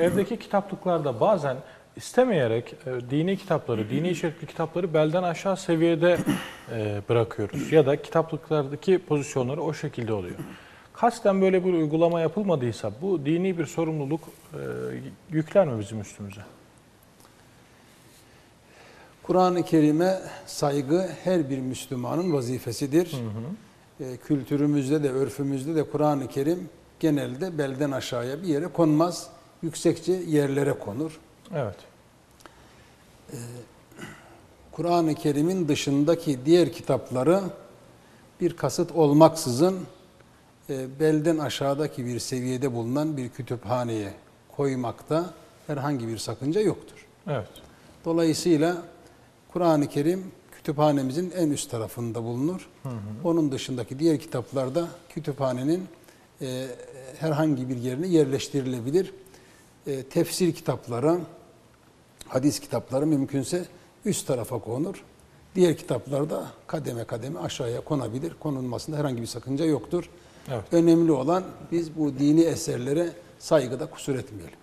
evdeki kitaplıklarda bazen istemeyerek e, dini kitapları, dini içerikli kitapları belden aşağı seviyede e, bırakıyoruz. Ya da kitaplıklardaki pozisyonları o şekilde oluyor. Kasten böyle bir uygulama yapılmadıysa bu dini bir sorumluluk e, yükler mi bizim üstümüze? Kur'an-ı Kerim'e saygı her bir Müslümanın vazifesidir. E, kültürümüzde de, örfümüzde de Kur'an-ı Kerim genelde belden aşağıya bir yere konmaz. Yüksekçe yerlere konur. Evet. Kur'an-ı Kerim'in dışındaki diğer kitapları bir kasıt olmaksızın e, belden aşağıdaki bir seviyede bulunan bir kütüphaneye koymakta herhangi bir sakınca yoktur. Evet. Dolayısıyla Kur'an-ı Kerim kütüphanemizin en üst tarafında bulunur. Onun dışındaki diğer kitaplarda kütüphanenin e, herhangi bir yerine yerleştirilebilir. E, tefsir kitapları, hadis kitapları mümkünse üst tarafa konur. Diğer kitaplarda kademe kademe aşağıya konabilir. Konulmasında herhangi bir sakınca yoktur. Evet. Önemli olan biz bu dini eserlere saygıda kusur etmeyelim.